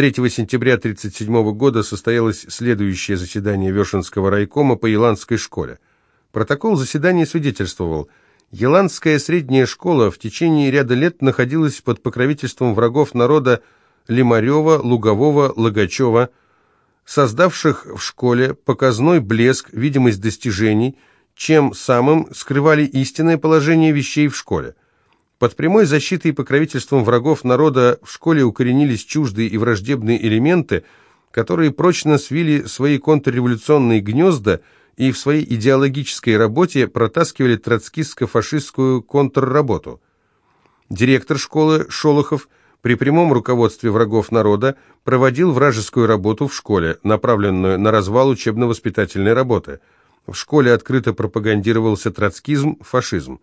3 сентября 1937 года состоялось следующее заседание Вешенского райкома по Еландской школе. Протокол заседания свидетельствовал, Еландская средняя школа в течение ряда лет находилась под покровительством врагов народа Лимарева, Лугового, Логачева, создавших в школе показной блеск, видимость достижений, чем самым скрывали истинное положение вещей в школе. Под прямой защитой и покровительством врагов народа в школе укоренились чуждые и враждебные элементы, которые прочно свили свои контрреволюционные гнезда и в своей идеологической работе протаскивали троцкистско-фашистскую контрработу. Директор школы Шолохов при прямом руководстве врагов народа проводил вражескую работу в школе, направленную на развал учебно-воспитательной работы. В школе открыто пропагандировался троцкизм, фашизм.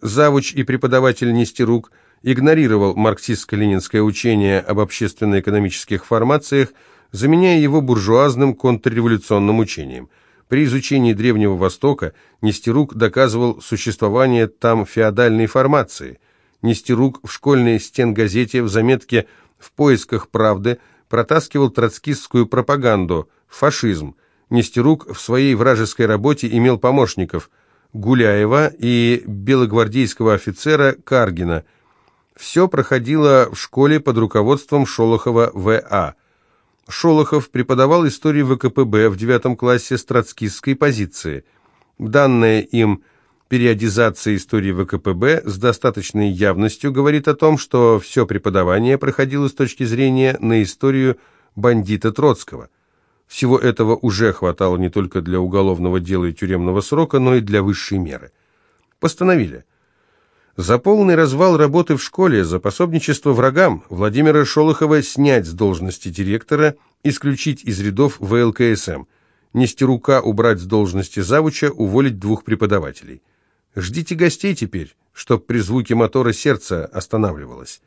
Завуч и преподаватель Нестерук игнорировал марксистско-ленинское учение об общественно-экономических формациях, заменяя его буржуазным контрреволюционным учением. При изучении Древнего Востока Нестерук доказывал существование там феодальной формации. Нестерук в школьной стенгазете в заметке «В поисках правды» протаскивал троцкистскую пропаганду, фашизм. Нестерук в своей вражеской работе имел помощников – Гуляева и белогвардейского офицера Каргина. Все проходило в школе под руководством Шолохова В.А. Шолохов преподавал историю ВКПБ в девятом классе с троцкистской позиции. Данная им периодизация истории ВКПБ с достаточной явностью говорит о том, что все преподавание проходило с точки зрения на историю бандита Троцкого. Всего этого уже хватало не только для уголовного дела и тюремного срока, но и для высшей меры. Постановили. За полный развал работы в школе, за пособничество врагам Владимира Шолохова снять с должности директора, исключить из рядов ВЛКСМ, Нестерука убрать с должности завуча, уволить двух преподавателей. Ждите гостей теперь, чтоб при звуке мотора сердце останавливалось.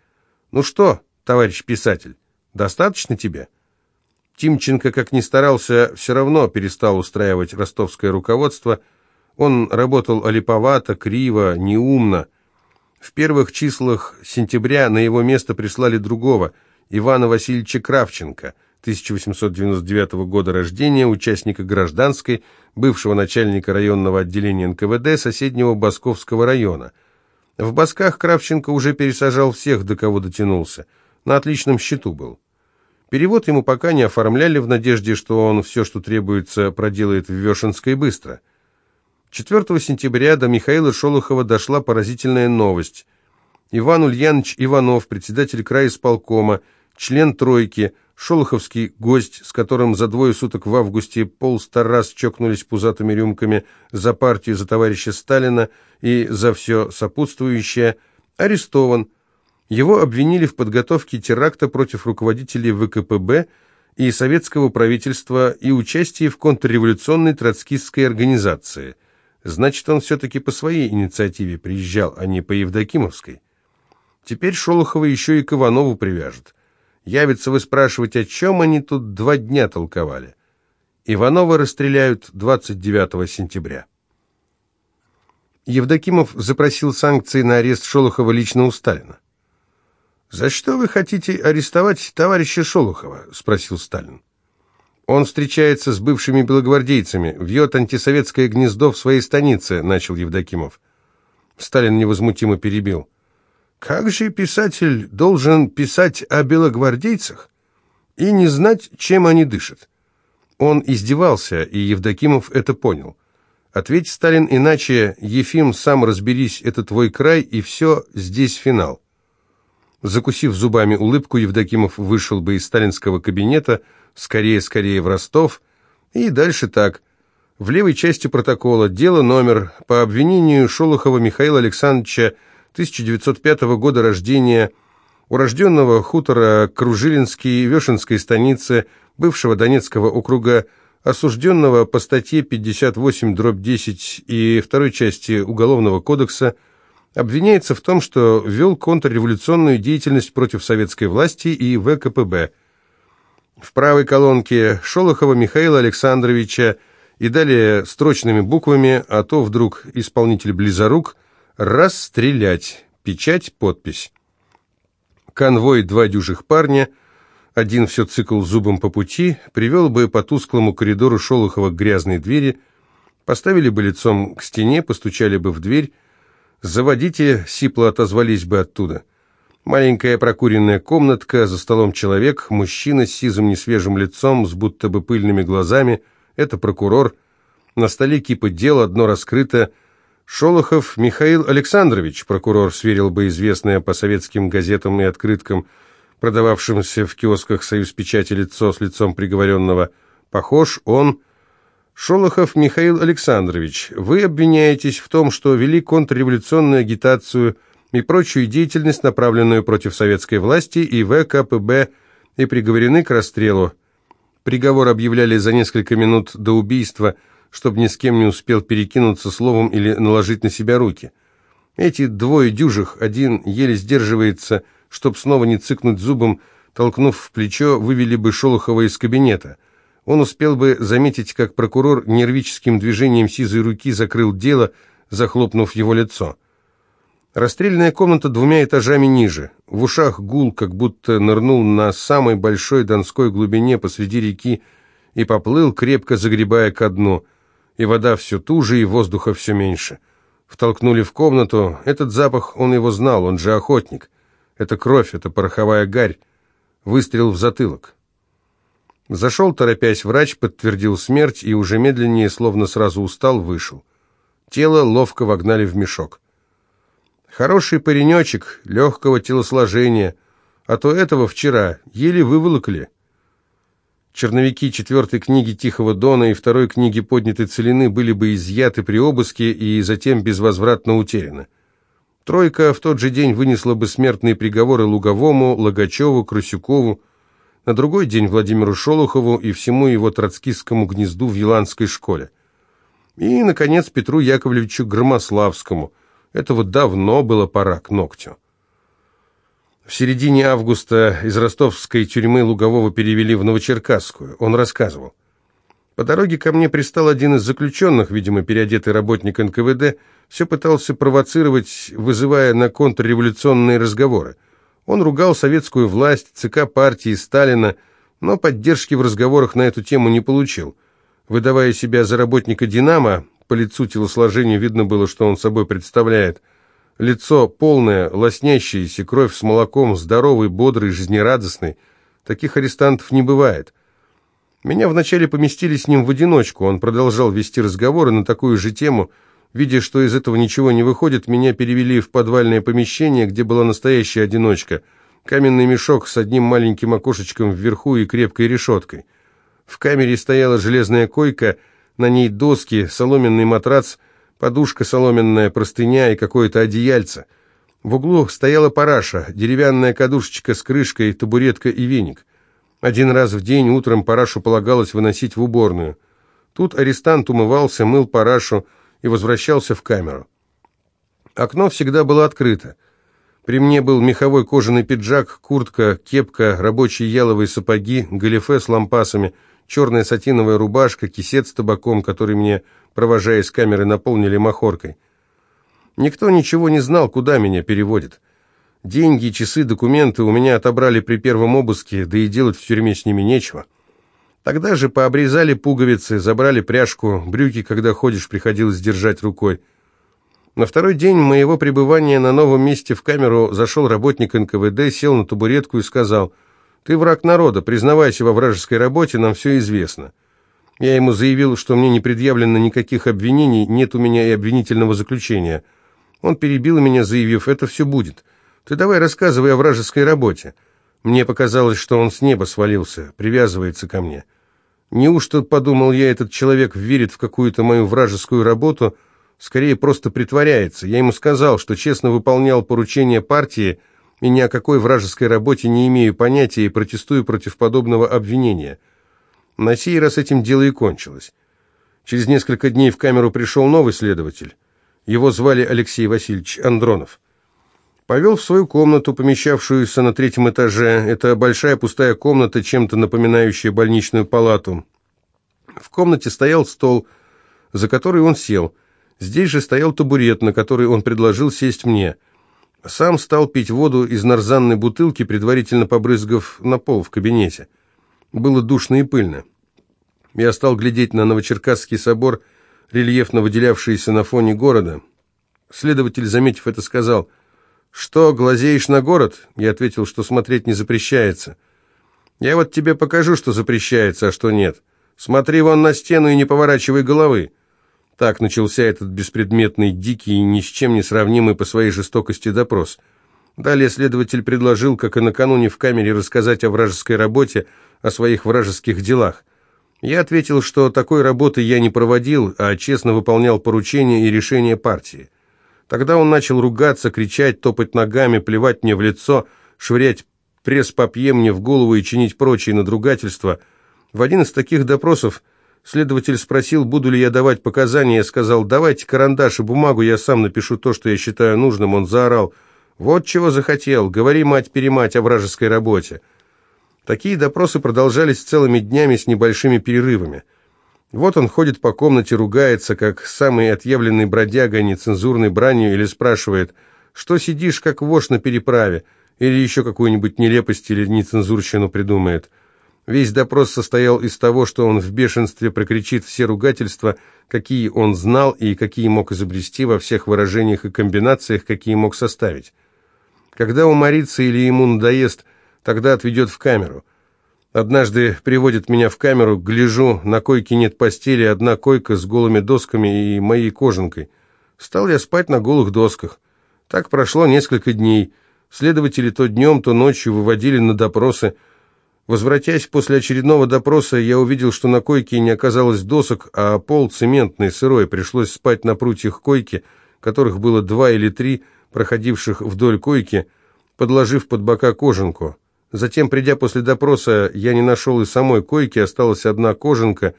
Ну что, товарищ писатель, достаточно тебе?» Тимченко, как ни старался, все равно перестал устраивать ростовское руководство. Он работал олиповато, криво, неумно. В первых числах сентября на его место прислали другого, Ивана Васильевича Кравченко, 1899 года рождения, участника гражданской, бывшего начальника районного отделения НКВД соседнего Басковского района. В Басках Кравченко уже пересажал всех, до кого дотянулся. На отличном счету был. Перевод ему пока не оформляли в надежде, что он все, что требуется, проделает в Вешенской быстро. 4 сентября до Михаила Шолохова дошла поразительная новость. Иван Ульянович Иванов, председатель края исполкома, член «тройки», шолоховский гость, с которым за двое суток в августе полста раз чокнулись пузатыми рюмками за партию, за товарища Сталина и за все сопутствующее, арестован, его обвинили в подготовке теракта против руководителей ВКПБ и советского правительства и участии в контрреволюционной троцкистской организации. Значит, он все-таки по своей инициативе приезжал, а не по Евдокимовской. Теперь Шолохова еще и к Иванову привяжет. Явится вы спрашивать, о чем они тут два дня толковали. Иванова расстреляют 29 сентября. Евдокимов запросил санкции на арест Шолохова лично у Сталина. «За что вы хотите арестовать товарища Шолохова?» – спросил Сталин. «Он встречается с бывшими белогвардейцами, вьет антисоветское гнездо в своей станице», – начал Евдокимов. Сталин невозмутимо перебил. «Как же писатель должен писать о белогвардейцах и не знать, чем они дышат?» Он издевался, и Евдокимов это понял. Ответь, Сталин, иначе, Ефим, сам разберись, это твой край, и все, здесь финал. Закусив зубами улыбку, Евдокимов вышел бы из сталинского кабинета, скорее-скорее в Ростов, и дальше так. В левой части протокола дело номер по обвинению Шолохова Михаила Александровича 1905 года рождения, урожденного хутора Кружилинский Вешенской станицы, бывшего Донецкого округа, осужденного по статье 58 дробь 10 и второй части Уголовного кодекса, обвиняется в том, что вел контрреволюционную деятельность против советской власти и ВКПБ. В правой колонке Шолохова Михаила Александровича и далее строчными буквами, а то вдруг исполнитель близорук, расстрелять, печать, подпись. Конвой два дюжих парня, один все цикл зубом по пути, привел бы по тусклому коридору Шолохова к грязной двери, поставили бы лицом к стене, постучали бы в дверь, «Заводите», — сипло отозвались бы оттуда. Маленькая прокуренная комнатка, за столом человек, мужчина с сизым несвежим лицом, с будто бы пыльными глазами, это прокурор. На столе кипа дел, одно раскрыто. Шолохов Михаил Александрович, прокурор сверил бы известное по советским газетам и открыткам, продававшимся в киосках «Союз печати» лицо с лицом приговоренного. Похож он... Шолохов Михаил Александрович, вы обвиняетесь в том, что вели контрреволюционную агитацию и прочую деятельность, направленную против советской власти и ВКПБ, и приговорены к расстрелу. Приговор объявляли за несколько минут до убийства, чтобы ни с кем не успел перекинуться словом или наложить на себя руки. Эти двое дюжих, один еле сдерживается, чтоб снова не цыкнуть зубом, толкнув в плечо, вывели бы Шолохова из кабинета. Он успел бы заметить, как прокурор нервическим движением сизой руки закрыл дело, захлопнув его лицо. Расстрельная комната двумя этажами ниже. В ушах гул, как будто нырнул на самой большой донской глубине посреди реки и поплыл, крепко загребая ко дну. И вода все туже, и воздуха все меньше. Втолкнули в комнату. Этот запах, он его знал, он же охотник. Это кровь, это пороховая гарь. Выстрел в затылок. Зашел, торопясь, врач, подтвердил смерть и уже медленнее, словно сразу устал, вышел. Тело ловко вогнали в мешок. Хороший паренечек, легкого телосложения, а то этого вчера еле выволокли. Черновики четвертой книги Тихого Дона и второй книги Поднятой Целины были бы изъяты при обыске и затем безвозвратно утеряны. Тройка в тот же день вынесла бы смертные приговоры Луговому, Логачеву, Красюкову, на другой день Владимиру Шолохову и всему его троцкистскому гнезду в Еланской школе. И, наконец, Петру Яковлевичу Громославскому – этого давно было пора к ногтю. В середине августа из ростовской тюрьмы Лугового перевели в Новочеркасскую. Он рассказывал. По дороге ко мне пристал один из заключенных, видимо, переодетый работник НКВД, все пытался провоцировать, вызывая на контрреволюционные разговоры. Он ругал советскую власть, ЦК партии, Сталина, но поддержки в разговорах на эту тему не получил. Выдавая себя за работника «Динамо», по лицу телосложения видно было, что он собой представляет. Лицо полное, лоснящееся, кровь с молоком, здоровый, бодрый, жизнерадостный. Таких арестантов не бывает. Меня вначале поместили с ним в одиночку, он продолжал вести разговоры на такую же тему. Видя, что из этого ничего не выходит, меня перевели в подвальное помещение, где была настоящая одиночка. Каменный мешок с одним маленьким окошечком вверху и крепкой решеткой. В камере стояла железная койка — на ней доски, соломенный матрац, подушка соломенная, простыня и какое-то одеяльце. В углу стояла параша, деревянная кадушечка с крышкой, табуретка и веник. Один раз в день утром парашу полагалось выносить в уборную. Тут арестант умывался, мыл парашу и возвращался в камеру. Окно всегда было открыто. При мне был меховой кожаный пиджак, куртка, кепка, рабочие яловые сапоги, галифе с лампасами – черная сатиновая рубашка, кисет с табаком, который мне, провожая с камеры, наполнили махоркой. Никто ничего не знал, куда меня переводят. Деньги, часы, документы у меня отобрали при первом обыске, да и делать в тюрьме с ними нечего. Тогда же пообрезали пуговицы, забрали пряжку, брюки, когда ходишь, приходилось держать рукой. На второй день моего пребывания на новом месте в камеру зашел работник НКВД, сел на табуретку и сказал – ты враг народа, признавайся во вражеской работе, нам все известно. Я ему заявил, что мне не предъявлено никаких обвинений, нет у меня и обвинительного заключения. Он перебил меня, заявив, это все будет. Ты давай рассказывай о вражеской работе. Мне показалось, что он с неба свалился, привязывается ко мне. Неужто, подумал я, этот человек верит в какую-то мою вражескую работу, скорее просто притворяется. Я ему сказал, что честно выполнял поручения партии, и ни о какой вражеской работе не имею понятия и протестую против подобного обвинения. На сей раз этим дело и кончилось. Через несколько дней в камеру пришел новый следователь. Его звали Алексей Васильевич Андронов. Повел в свою комнату, помещавшуюся на третьем этаже. Это большая пустая комната, чем-то напоминающая больничную палату. В комнате стоял стол, за который он сел. Здесь же стоял табурет, на который он предложил сесть мне – Сам стал пить воду из нарзанной бутылки, предварительно побрызгав на пол в кабинете. Было душно и пыльно. Я стал глядеть на Новочеркасский собор, рельефно выделявшийся на фоне города. Следователь, заметив это, сказал, «Что, глазеешь на город?» Я ответил, что смотреть не запрещается. «Я вот тебе покажу, что запрещается, а что нет. Смотри вон на стену и не поворачивай головы». Так начался этот беспредметный, дикий и ни с чем не сравнимый по своей жестокости допрос. Далее следователь предложил, как и накануне в камере, рассказать о вражеской работе, о своих вражеских делах. Я ответил, что такой работы я не проводил, а честно выполнял поручения и решения партии. Тогда он начал ругаться, кричать, топать ногами, плевать мне в лицо, швырять пресс-папье мне в голову и чинить прочие надругательства. В один из таких допросов Следователь спросил, буду ли я давать показания. Я сказал, давайте карандаш и бумагу, я сам напишу то, что я считаю нужным. Он заорал, вот чего захотел, говори, мать-перемать, о вражеской работе. Такие допросы продолжались целыми днями с небольшими перерывами. Вот он ходит по комнате, ругается, как самый отъявленный бродяга, нецензурной бранью, или спрашивает, что сидишь, как вошь на переправе, или еще какую-нибудь нелепость или нецензурщину придумает. Весь допрос состоял из того, что он в бешенстве прокричит все ругательства, какие он знал и какие мог изобрести во всех выражениях и комбинациях, какие мог составить. Когда уморится или ему надоест, тогда отведет в камеру. Однажды приводит меня в камеру, гляжу, на койке нет постели, одна койка с голыми досками и моей кожанкой. Стал я спать на голых досках. Так прошло несколько дней. Следователи то днем, то ночью выводили на допросы, Возвратясь после очередного допроса, я увидел, что на койке не оказалось досок, а пол цементный, сырой. Пришлось спать на прутьях койки, которых было два или три, проходивших вдоль койки, подложив под бока кожанку. Затем, придя после допроса, я не нашел и самой койки, осталась одна кожанка.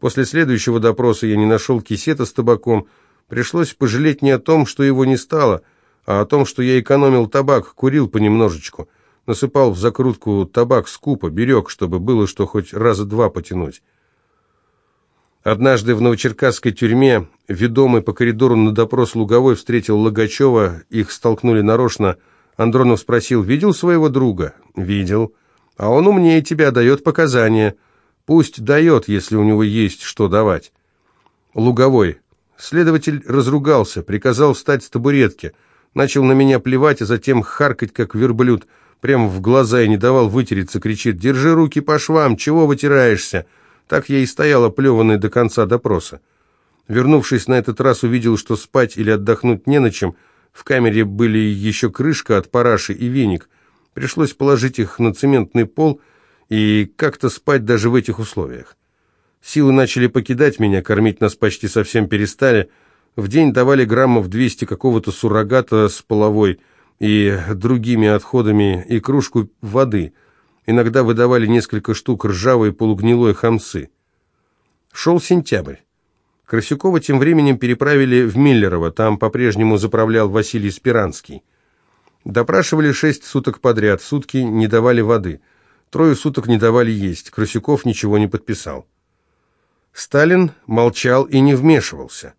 После следующего допроса я не нашел кисета с табаком. Пришлось пожалеть не о том, что его не стало, а о том, что я экономил табак, курил понемножечку насыпал в закрутку табак скупо, берег, чтобы было что хоть раза два потянуть. Однажды в Новочеркасской тюрьме, ведомый по коридору на допрос Луговой, встретил Логачева, их столкнули нарочно. Андронов спросил, видел своего друга? Видел. А он умнее тебя, дает показания. Пусть дает, если у него есть что давать. Луговой. Следователь разругался, приказал встать с табуретки. Начал на меня плевать, а затем харкать, как верблюд – прямо в глаза и не давал вытереться, кричит «Держи руки по швам, чего вытираешься?» Так я и стоял оплеванный до конца допроса. Вернувшись на этот раз, увидел, что спать или отдохнуть не на чем. В камере были еще крышка от параши и веник. Пришлось положить их на цементный пол и как-то спать даже в этих условиях. Силы начали покидать меня, кормить нас почти совсем перестали. В день давали граммов 200 какого-то суррогата с половой – и другими отходами, и кружку воды. Иногда выдавали несколько штук ржавой полугнилой хамсы. Шел сентябрь. Красюкова тем временем переправили в Миллерово, там по-прежнему заправлял Василий Спиранский. Допрашивали шесть суток подряд, сутки не давали воды. Трое суток не давали есть, Красюков ничего не подписал. Сталин молчал и не вмешивался.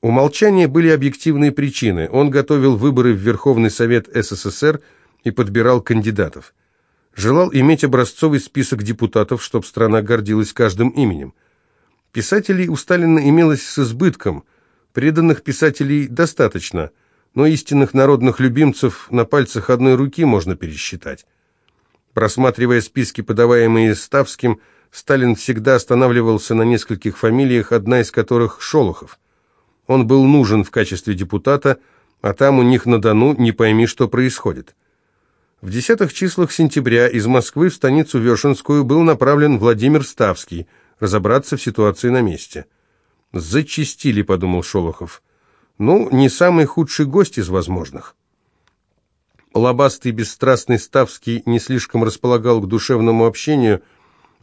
У молчания были объективные причины. Он готовил выборы в Верховный Совет СССР и подбирал кандидатов. Желал иметь образцовый список депутатов, чтобы страна гордилась каждым именем. Писателей у Сталина имелось с избытком, преданных писателей достаточно, но истинных народных любимцев на пальцах одной руки можно пересчитать. Просматривая списки, подаваемые Ставским, Сталин всегда останавливался на нескольких фамилиях, одна из которых Шолохов. Он был нужен в качестве депутата, а там у них на Дону не пойми, что происходит. В десятых числах сентября из Москвы в станицу Вешенскую был направлен Владимир Ставский разобраться в ситуации на месте. «Зачистили», — подумал Шолохов. «Ну, не самый худший гость из возможных». Лобастый бесстрастный Ставский не слишком располагал к душевному общению.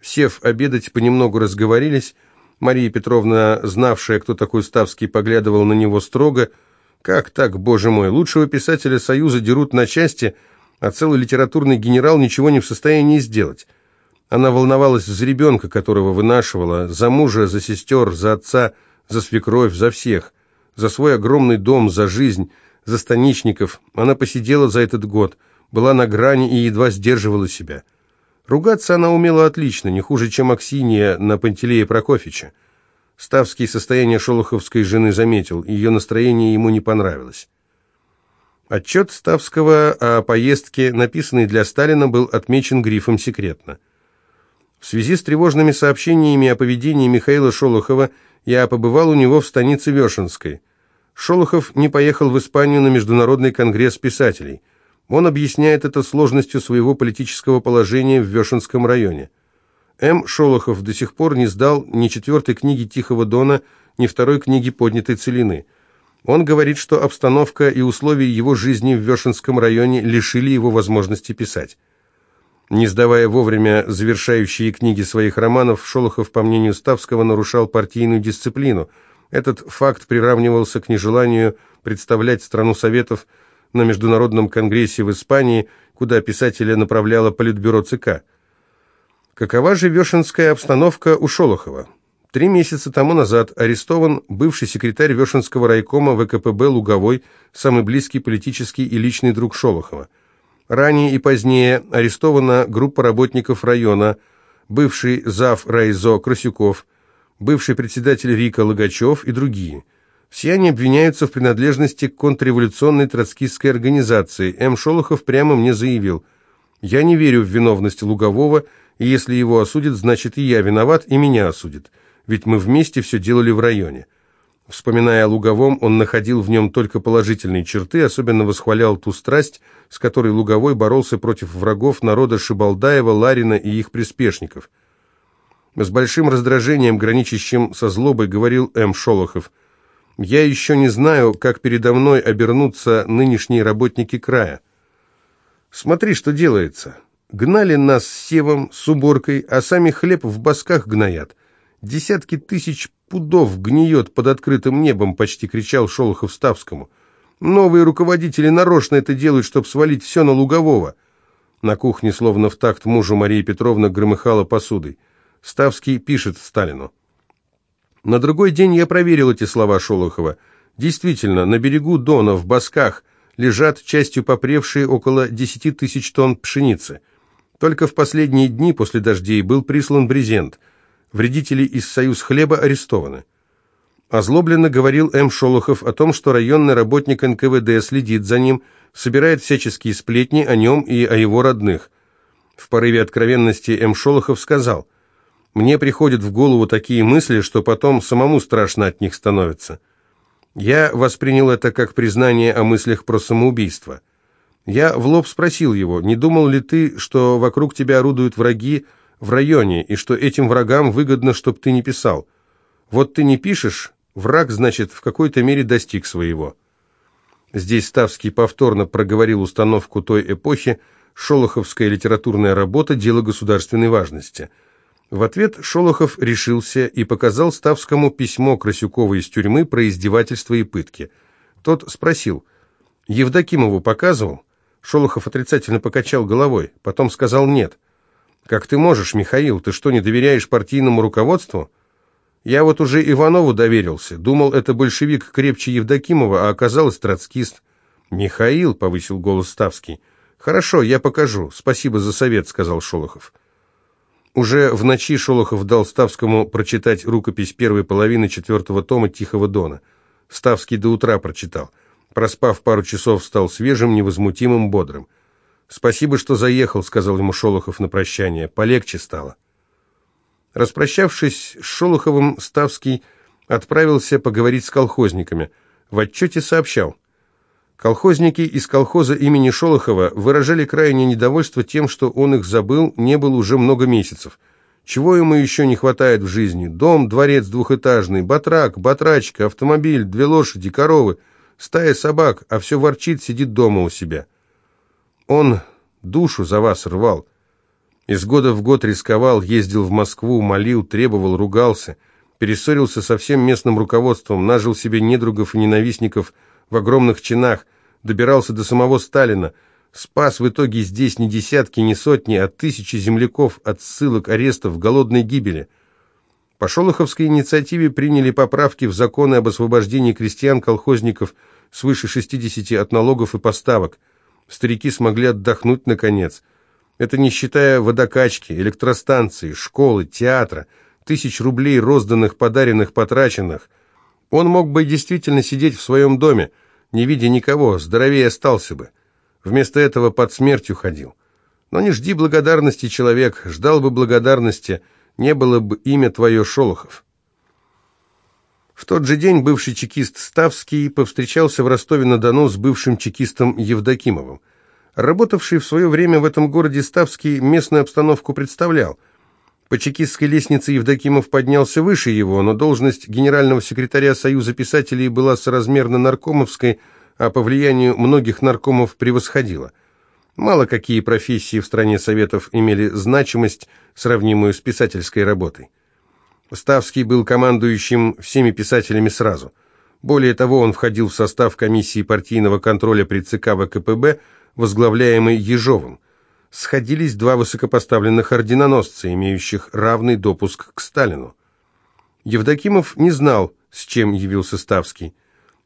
Сев обедать, понемногу разговорились, Мария Петровна, знавшая, кто такой Ставский, поглядывала на него строго. «Как так, боже мой, лучшего писателя Союза дерут на части, а целый литературный генерал ничего не в состоянии сделать». Она волновалась за ребенка, которого вынашивала, за мужа, за сестер, за отца, за свекровь, за всех, за свой огромный дом, за жизнь, за станичников. Она посидела за этот год, была на грани и едва сдерживала себя. Ругаться она умела отлично, не хуже, чем Аксинья на Пантелея Прокофьевича. Ставский состояние шолоховской жены заметил, ее настроение ему не понравилось. Отчет Ставского о поездке, написанный для Сталина, был отмечен грифом «секретно». В связи с тревожными сообщениями о поведении Михаила Шолохова я побывал у него в станице Вешенской. Шолохов не поехал в Испанию на Международный конгресс писателей. Он объясняет это сложностью своего политического положения в Вешенском районе. М. Шолохов до сих пор не сдал ни четвертой книги «Тихого дона», ни второй книги «Поднятой целины». Он говорит, что обстановка и условия его жизни в Вешенском районе лишили его возможности писать. Не сдавая вовремя завершающие книги своих романов, Шолохов, по мнению Ставского, нарушал партийную дисциплину. Этот факт приравнивался к нежеланию представлять страну Советов на Международном конгрессе в Испании, куда писателя направляло Политбюро ЦК. Какова же вешенская обстановка у Шолохова? Три месяца тому назад арестован бывший секретарь Вешенского райкома ВКПБ Луговой, самый близкий политический и личный друг Шолохова. Ранее и позднее арестована группа работников района, бывший зав. Райзо Красюков, бывший председатель РИКа Логачев и другие. Все они обвиняются в принадлежности к контрреволюционной троцкистской организации. М. Шолохов прямо мне заявил, «Я не верю в виновность Лугового, и если его осудят, значит и я виноват, и меня осудят» ведь мы вместе все делали в районе. Вспоминая о Луговом, он находил в нем только положительные черты, особенно восхвалял ту страсть, с которой Луговой боролся против врагов народа Шибалдаева, Ларина и их приспешников. С большим раздражением, граничащим со злобой, говорил М. Шолохов, «Я еще не знаю, как передо мной обернутся нынешние работники края. Смотри, что делается. Гнали нас с севом, с уборкой, а сами хлеб в босках гноят. Десятки тысяч пудов гниет под открытым небом, почти кричал Шолохов Ставскому. Новые руководители нарочно это делают, чтобы свалить все на Лугового. На кухне, словно в такт мужу, Мария Петровна громыхала посудой. Ставский пишет Сталину. На другой день я проверил эти слова Шолохова. Действительно, на берегу Дона, в Басках, лежат частью попревшие около 10 тысяч тонн пшеницы. Только в последние дни после дождей был прислан брезент – Вредители из «Союз хлеба» арестованы. Озлобленно говорил М. Шолохов о том, что районный работник НКВД следит за ним, собирает всяческие сплетни о нем и о его родных. В порыве откровенности М. Шолохов сказал, «Мне приходят в голову такие мысли, что потом самому страшно от них становится». Я воспринял это как признание о мыслях про самоубийство. Я в лоб спросил его, не думал ли ты, что вокруг тебя орудуют враги, в районе, и что этим врагам выгодно, чтобы ты не писал. Вот ты не пишешь, враг, значит, в какой-то мере достиг своего. Здесь Ставский повторно проговорил установку той эпохи «Шолоховская литературная работа – дело государственной важности». В ответ Шолохов решился и показал Ставскому письмо Красюкова из тюрьмы про издевательства и пытки. Тот спросил, «Евдокимову показывал?» Шолохов отрицательно покачал головой, потом сказал «нет». «Как ты можешь, Михаил? Ты что, не доверяешь партийному руководству?» «Я вот уже Иванову доверился. Думал, это большевик крепче Евдокимова, а оказалось троцкист». «Михаил», — повысил голос Ставский. «Хорошо, я покажу. Спасибо за совет», — сказал Шолохов. Уже в ночи Шолохов дал Ставскому прочитать рукопись первой половины четвертого тома «Тихого дона». Ставский до утра прочитал. Проспав пару часов, стал свежим, невозмутимым, бодрым. «Спасибо, что заехал», — сказал ему Шолохов на прощание. «Полегче стало». Распрощавшись с Шолоховым, Ставский отправился поговорить с колхозниками. В отчете сообщал. Колхозники из колхоза имени Шолохова выражали крайнее недовольство тем, что он их забыл, не был уже много месяцев. Чего ему еще не хватает в жизни? Дом, дворец двухэтажный, батрак, батрачка, автомобиль, две лошади, коровы, стая собак, а все ворчит, сидит дома у себя. Он душу за вас рвал. Из года в год рисковал, ездил в Москву, молил, требовал, ругался, перессорился со всем местным руководством, нажил себе недругов и ненавистников в огромных чинах, добирался до самого Сталина, спас в итоге здесь не десятки, не сотни, а тысячи земляков от ссылок, арестов, голодной гибели. По Шолоховской инициативе приняли поправки в законы об освобождении крестьян-колхозников свыше 60 от налогов и поставок. Старики смогли отдохнуть наконец. Это не считая водокачки, электростанции, школы, театра, тысяч рублей розданных, подаренных, потраченных. Он мог бы действительно сидеть в своем доме, не видя никого, здоровее остался бы. Вместо этого под смертью ходил. Но не жди благодарности, человек, ждал бы благодарности, не было бы имя твое Шолохов. В тот же день бывший чекист Ставский повстречался в Ростове-на-Дону с бывшим чекистом Евдокимовым. Работавший в свое время в этом городе Ставский местную обстановку представлял. По чекистской лестнице Евдокимов поднялся выше его, но должность генерального секретаря Союза писателей была соразмерно наркомовской, а по влиянию многих наркомов превосходила. Мало какие профессии в стране Советов имели значимость, сравнимую с писательской работой. Ставский был командующим всеми писателями сразу. Более того, он входил в состав комиссии партийного контроля при ЦК ВКПБ, возглавляемой Ежовым. Сходились два высокопоставленных орденоносца, имеющих равный допуск к Сталину. Евдокимов не знал, с чем явился Ставский.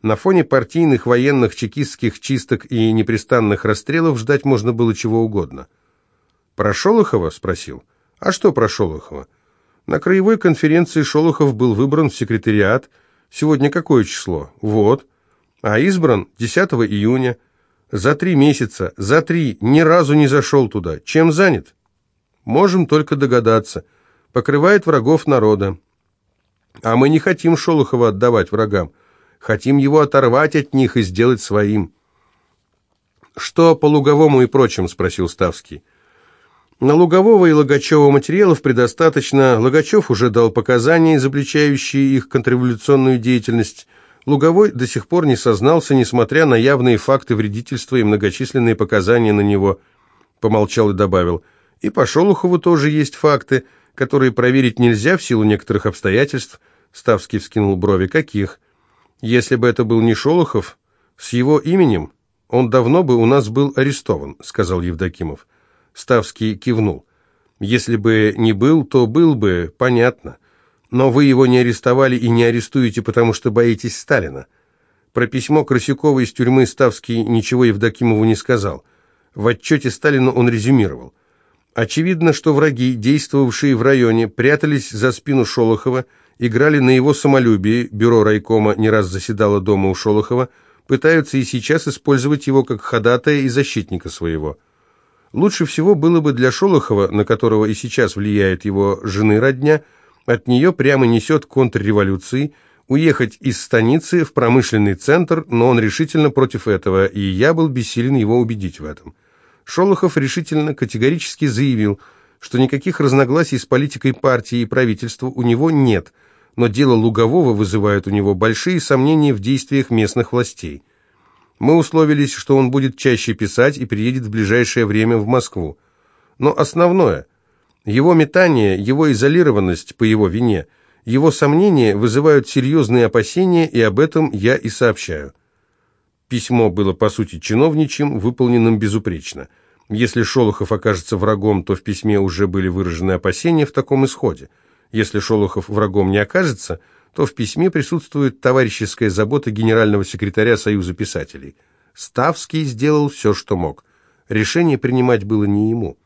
На фоне партийных, военных, чекистских чисток и непрестанных расстрелов ждать можно было чего угодно. «Про Шолохова?» – спросил. «А что про Шолохова?» На краевой конференции Шолохов был выбран в секретариат. Сегодня какое число? Вот. А избран 10 июня. За три месяца, за три, ни разу не зашел туда. Чем занят? Можем только догадаться. Покрывает врагов народа. А мы не хотим Шолохова отдавать врагам. Хотим его оторвать от них и сделать своим. «Что по Луговому и прочим?» – спросил Ставский. На Лугового и Логачева материалов предостаточно. Логачев уже дал показания, изобличающие их контрреволюционную деятельность. Луговой до сих пор не сознался, несмотря на явные факты вредительства и многочисленные показания на него. Помолчал и добавил. И по Шолохову тоже есть факты, которые проверить нельзя в силу некоторых обстоятельств. Ставский вскинул брови. Каких? Если бы это был не Шолохов, с его именем он давно бы у нас был арестован, сказал Евдокимов. Ставский кивнул. Если бы не был, то был бы, понятно. Но вы его не арестовали и не арестуете, потому что боитесь Сталина. Про письмо Красюкова из тюрьмы Ставский ничего Евдокимову не сказал. В отчете Сталина он резюмировал. Очевидно, что враги, действовавшие в районе, прятались за спину Шолохова играли на его самолюбие, бюро райкома не раз заседало дома у Шолохова, пытаются и сейчас использовать его как ходатая и защитника своего. Лучше всего было бы для Шолохова, на которого и сейчас влияет его жены родня, от нее прямо несет контрреволюции, уехать из станицы в промышленный центр, но он решительно против этого, и я был бессилен его убедить в этом. Шолохов решительно, категорически заявил, что никаких разногласий с политикой партии и правительства у него нет – но дело Лугового вызывает у него большие сомнения в действиях местных властей. Мы условились, что он будет чаще писать и приедет в ближайшее время в Москву. Но основное – его метание, его изолированность по его вине, его сомнения вызывают серьезные опасения, и об этом я и сообщаю. Письмо было, по сути, чиновничьим, выполненным безупречно. Если Шолохов окажется врагом, то в письме уже были выражены опасения в таком исходе – если Шолохов врагом не окажется, то в письме присутствует товарищеская забота генерального секретаря Союза писателей. Ставский сделал все, что мог. Решение принимать было не ему.